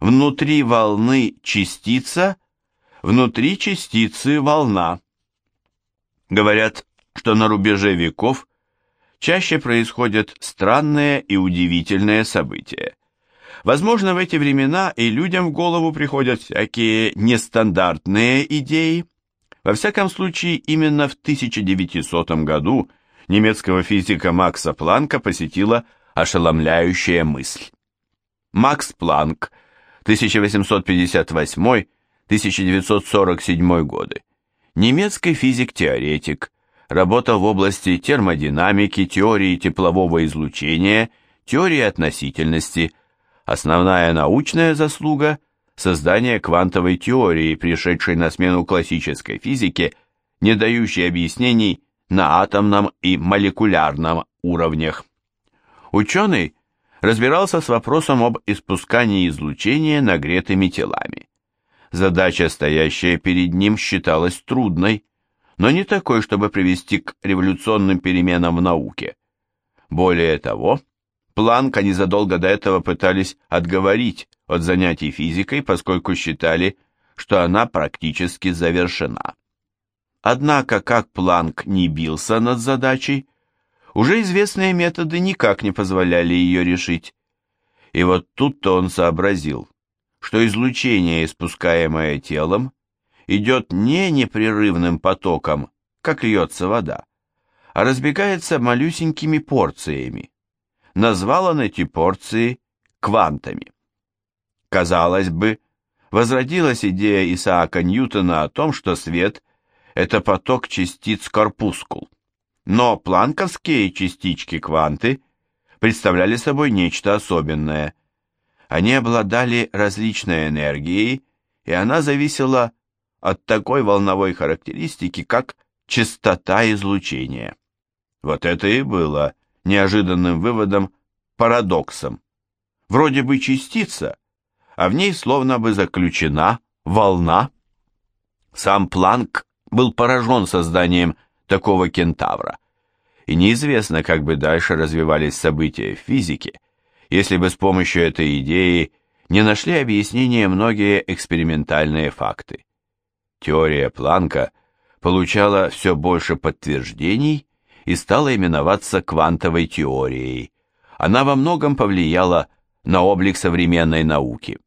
внутри волны частица, внутри частицы волна. Говорят, что на рубеже веков чаще происходят странные и удивительные события. Возможно, в эти времена и людям в голову приходят всякие нестандартные идеи. Во всяком случае, именно в 1900 году немецкого физика Макса Планка посетила ошеломляющая мысль. Макс Планк, 1858-1947 годы, немецкий физик-теоретик, работал в области термодинамики, теории теплового излучения, теории относительности. Основная научная заслуга – создание квантовой теории, пришедшей на смену классической физике, не дающей объяснений на атомном и молекулярном уровнях. Ученый разбирался с вопросом об испускании излучения нагретыми телами. Задача, стоящая перед ним, считалась трудной, но не такой, чтобы привести к революционным переменам в науке. Более того, Планка незадолго до этого пытались отговорить от занятий физикой, поскольку считали, что она практически завершена. Однако, как Планк не бился над задачей, уже известные методы никак не позволяли ее решить. И вот тут-то он сообразил, что излучение, испускаемое телом, идет не непрерывным потоком, как льется вода, а разбегается малюсенькими порциями. Назвал он эти порции квантами. Казалось бы, возродилась идея Исаака Ньютона о том, что свет – это поток частиц корпускул. Но планковские частички-кванты представляли собой нечто особенное. Они обладали различной энергией, и она зависела от такой волновой характеристики, как частота излучения. Вот это и было неожиданным выводом, парадоксом. Вроде бы частица, а в ней словно бы заключена волна. Сам Планк был поражен созданием такого кентавра, и неизвестно, как бы дальше развивались события в физике, если бы с помощью этой идеи не нашли объяснения многие экспериментальные факты. Теория Планка получала все больше подтверждений и стала именоваться квантовой теорией. Она во многом повлияла на облик современной науки.